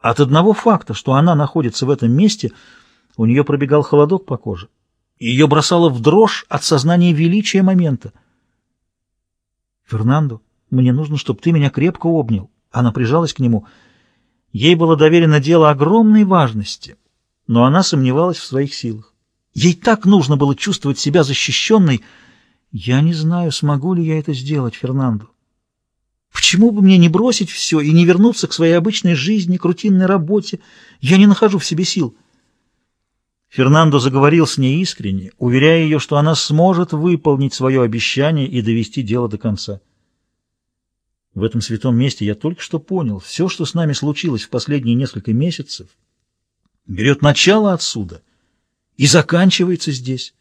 От одного факта, что она находится в этом месте, у нее пробегал холодок по коже. Ее бросало в дрожь от сознания величия момента. «Фернандо, мне нужно, чтобы ты меня крепко обнял». Она прижалась к нему. Ей было доверено дело огромной важности, но она сомневалась в своих силах. Ей так нужно было чувствовать себя защищенной. Я не знаю, смогу ли я это сделать, Фернандо. Почему бы мне не бросить все и не вернуться к своей обычной жизни, к рутинной работе? Я не нахожу в себе сил. Фернандо заговорил с ней искренне, уверяя ее, что она сможет выполнить свое обещание и довести дело до конца. В этом святом месте я только что понял, все, что с нами случилось в последние несколько месяцев, берет начало отсюда и заканчивается здесь.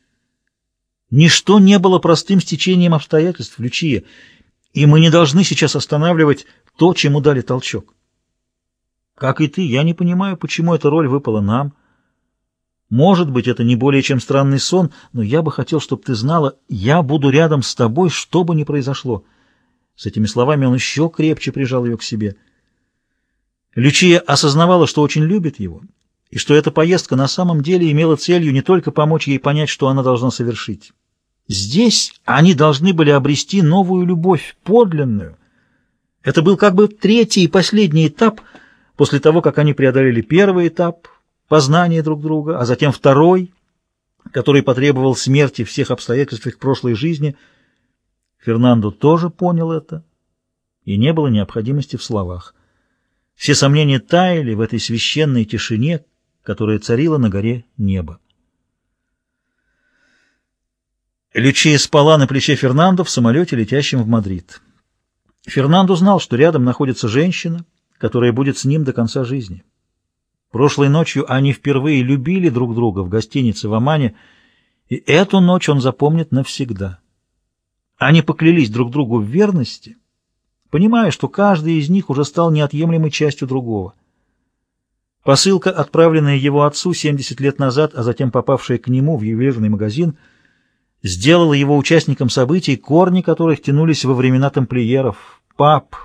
Ничто не было простым стечением обстоятельств, Лючия, и мы не должны сейчас останавливать то, чему дали толчок. Как и ты, я не понимаю, почему эта роль выпала нам. Может быть, это не более чем странный сон, но я бы хотел, чтобы ты знала, я буду рядом с тобой, что бы ни произошло. С этими словами он еще крепче прижал ее к себе. Лючия осознавала, что очень любит его, и что эта поездка на самом деле имела целью не только помочь ей понять, что она должна совершить. Здесь они должны были обрести новую любовь, подлинную. Это был как бы третий и последний этап после того, как они преодолели первый этап познания друг друга, а затем второй, который потребовал смерти всех обстоятельств их прошлой жизни. Фернандо тоже понял это, и не было необходимости в словах. Все сомнения таяли в этой священной тишине, которая царила на горе неба. Лючия спала на плече Фернандо в самолете, летящем в Мадрид. Фернандо знал, что рядом находится женщина, которая будет с ним до конца жизни. Прошлой ночью они впервые любили друг друга в гостинице в Омане, и эту ночь он запомнит навсегда. Они поклялись друг другу в верности, понимая, что каждый из них уже стал неотъемлемой частью другого. Посылка, отправленная его отцу 70 лет назад, а затем попавшая к нему в ювелирный магазин – сделала его участником событий, корни которых тянулись во времена тамплиеров, пап,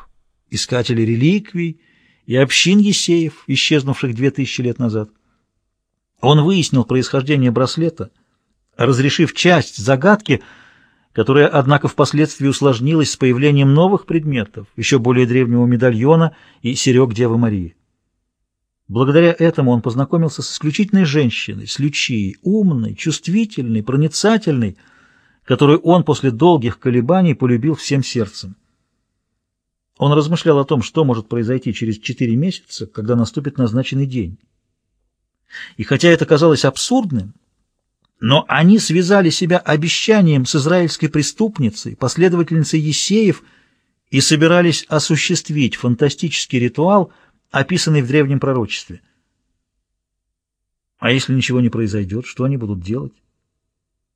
искателей реликвий и общин Есеев, исчезнувших две тысячи лет назад. Он выяснил происхождение браслета, разрешив часть загадки, которая, однако, впоследствии усложнилась с появлением новых предметов, еще более древнего медальона и серег Девы Марии. Благодаря этому он познакомился с исключительной женщиной, с Лючией, умной, чувствительной, проницательной, которую он после долгих колебаний полюбил всем сердцем. Он размышлял о том, что может произойти через четыре месяца, когда наступит назначенный день. И хотя это казалось абсурдным, но они связали себя обещанием с израильской преступницей, последовательницей Есеев, и собирались осуществить фантастический ритуал – описанный в древнем пророчестве. А если ничего не произойдет, что они будут делать?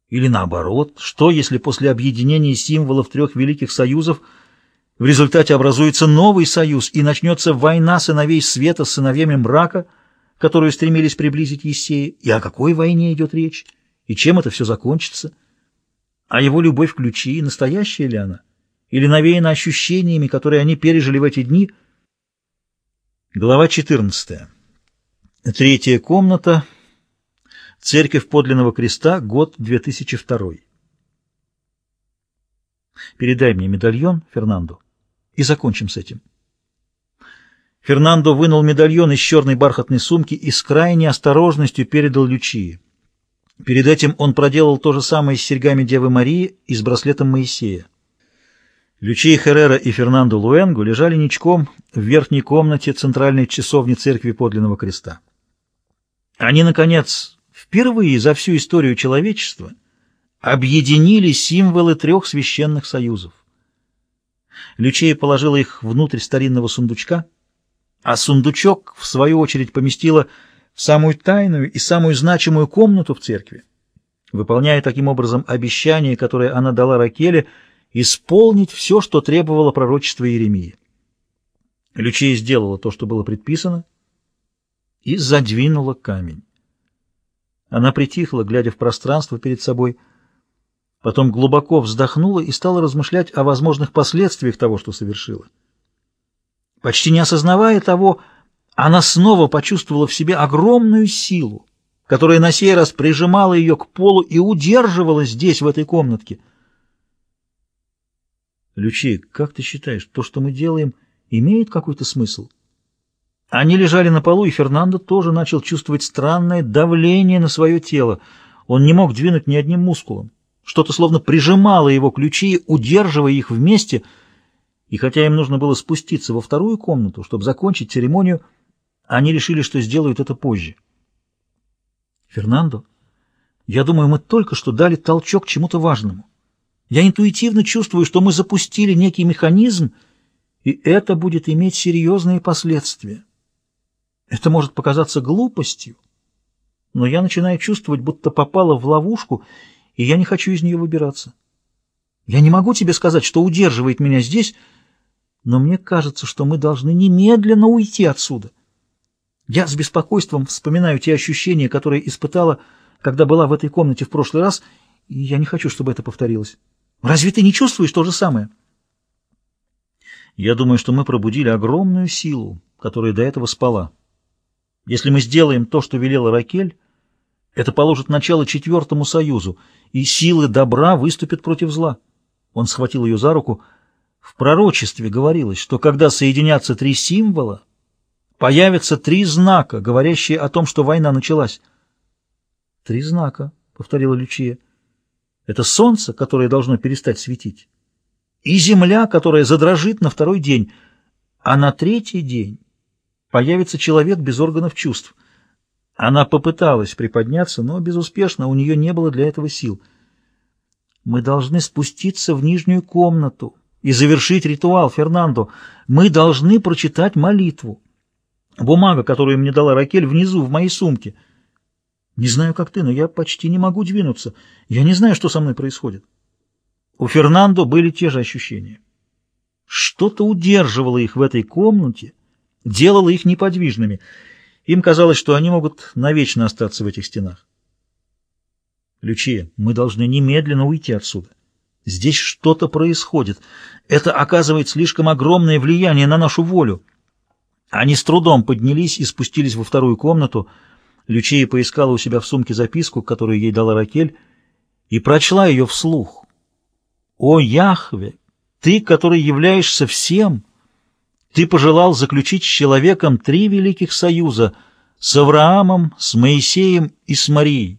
Или наоборот, что если после объединения символов трех великих союзов в результате образуется новый союз и начнется война сыновей света с сыновьями мрака, которую стремились приблизить Есеи? И о какой войне идет речь? И чем это все закончится? А его любовь Ключи, настоящая ли она? Или навеяна ощущениями, которые они пережили в эти дни – Глава 14. Третья комната. Церковь подлинного креста. Год 2002. Передай мне медальон, Фернандо, и закончим с этим. Фернандо вынул медальон из черной бархатной сумки и с крайней осторожностью передал Лючии. Перед этим он проделал то же самое с серьгами Девы Марии и с браслетом Моисея. Лючия Херрера и Фернандо Луэнго лежали ничком в верхней комнате центральной часовни церкви подлинного креста. Они, наконец, впервые за всю историю человечества объединили символы трех священных союзов. Лючия положила их внутрь старинного сундучка, а сундучок, в свою очередь, поместила в самую тайную и самую значимую комнату в церкви, выполняя таким образом обещание, которое она дала Ракеле — исполнить все, что требовало пророчество Иеремии. Лючия сделала то, что было предписано, и задвинула камень. Она притихла, глядя в пространство перед собой, потом глубоко вздохнула и стала размышлять о возможных последствиях того, что совершила. Почти не осознавая того, она снова почувствовала в себе огромную силу, которая на сей раз прижимала ее к полу и удерживала здесь, в этой комнатке. Лючи, как ты считаешь, то, что мы делаем, имеет какой-то смысл? Они лежали на полу, и Фернандо тоже начал чувствовать странное давление на свое тело. Он не мог двинуть ни одним мускулом. Что-то словно прижимало его ключи, удерживая их вместе, и хотя им нужно было спуститься во вторую комнату, чтобы закончить церемонию, они решили, что сделают это позже. Фернандо, я думаю, мы только что дали толчок чему-то важному. Я интуитивно чувствую, что мы запустили некий механизм, и это будет иметь серьезные последствия. Это может показаться глупостью, но я начинаю чувствовать, будто попала в ловушку, и я не хочу из нее выбираться. Я не могу тебе сказать, что удерживает меня здесь, но мне кажется, что мы должны немедленно уйти отсюда. Я с беспокойством вспоминаю те ощущения, которые испытала, когда была в этой комнате в прошлый раз, и я не хочу, чтобы это повторилось. Разве ты не чувствуешь то же самое? Я думаю, что мы пробудили огромную силу, которая до этого спала. Если мы сделаем то, что велела Ракель, это положит начало четвертому союзу, и силы добра выступят против зла. Он схватил ее за руку. В пророчестве говорилось, что когда соединятся три символа, появятся три знака, говорящие о том, что война началась. «Три знака», — повторила Лючия. «Это солнце, которое должно перестать светить, и земля, которая задрожит на второй день, а на третий день появится человек без органов чувств». Она попыталась приподняться, но безуспешно, у нее не было для этого сил. «Мы должны спуститься в нижнюю комнату и завершить ритуал, Фернандо. Мы должны прочитать молитву». Бумага, которую мне дала Ракель, внизу, в моей сумке. Не знаю, как ты, но я почти не могу двинуться. Я не знаю, что со мной происходит. У Фернандо были те же ощущения. Что-то удерживало их в этой комнате, делало их неподвижными. Им казалось, что они могут навечно остаться в этих стенах. Лючия, мы должны немедленно уйти отсюда. Здесь что-то происходит. Это оказывает слишком огромное влияние на нашу волю. Они с трудом поднялись и спустились во вторую комнату. Лючия поискала у себя в сумке записку, которую ей дала Ракель, и прочла ее вслух. «О, Яхве, ты, который являешься всем, ты пожелал заключить с человеком три великих союза — с Авраамом, с Моисеем и с Марией.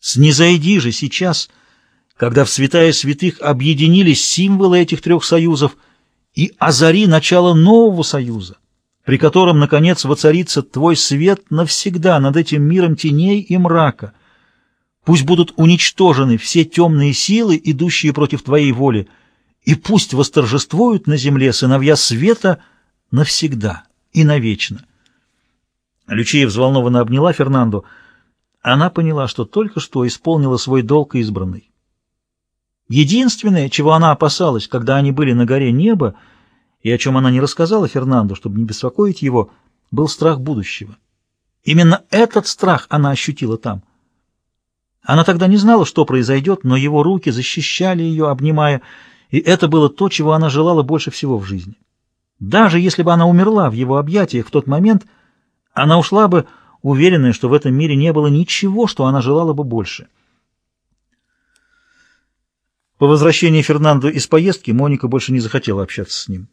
Снизойди же сейчас, когда в святая святых объединились символы этих трех союзов, и озари начало нового союза, при котором, наконец, воцарится Твой свет навсегда над этим миром теней и мрака. Пусть будут уничтожены все темные силы, идущие против Твоей воли, и пусть восторжествуют на земле сыновья света навсегда и навечно. Лючия взволнованно обняла Фернанду. Она поняла, что только что исполнила свой долг избранный. Единственное, чего она опасалась, когда они были на горе неба, и о чем она не рассказала Фернанду, чтобы не беспокоить его, был страх будущего. Именно этот страх она ощутила там. Она тогда не знала, что произойдет, но его руки защищали ее, обнимая, и это было то, чего она желала больше всего в жизни. Даже если бы она умерла в его объятиях в тот момент, она ушла бы, уверенная, что в этом мире не было ничего, что она желала бы больше. По возвращении Фернандо из поездки Моника больше не захотела общаться с ним.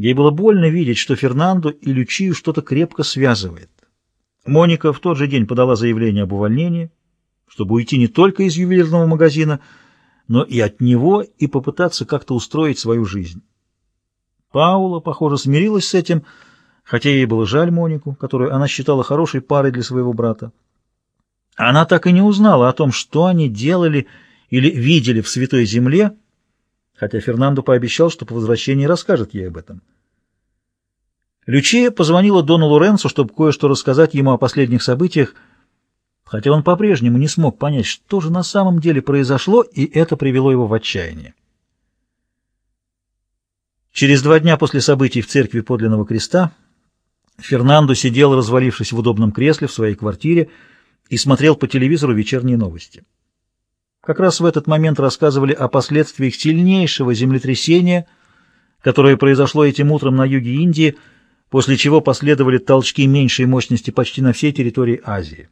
Ей было больно видеть, что Фернандо и Лючию что-то крепко связывает. Моника в тот же день подала заявление об увольнении, чтобы уйти не только из ювелирного магазина, но и от него и попытаться как-то устроить свою жизнь. Паула, похоже, смирилась с этим, хотя ей было жаль Монику, которую она считала хорошей парой для своего брата. Она так и не узнала о том, что они делали или видели в Святой Земле, хотя Фернандо пообещал, что по возвращении расскажет ей об этом. Лючия позвонила Дону Лоренцо, чтобы кое-что рассказать ему о последних событиях, хотя он по-прежнему не смог понять, что же на самом деле произошло, и это привело его в отчаяние. Через два дня после событий в церкви подлинного креста Фернандо сидел, развалившись в удобном кресле в своей квартире, и смотрел по телевизору вечерние новости. Как раз в этот момент рассказывали о последствиях сильнейшего землетрясения, которое произошло этим утром на юге Индии, после чего последовали толчки меньшей мощности почти на всей территории Азии.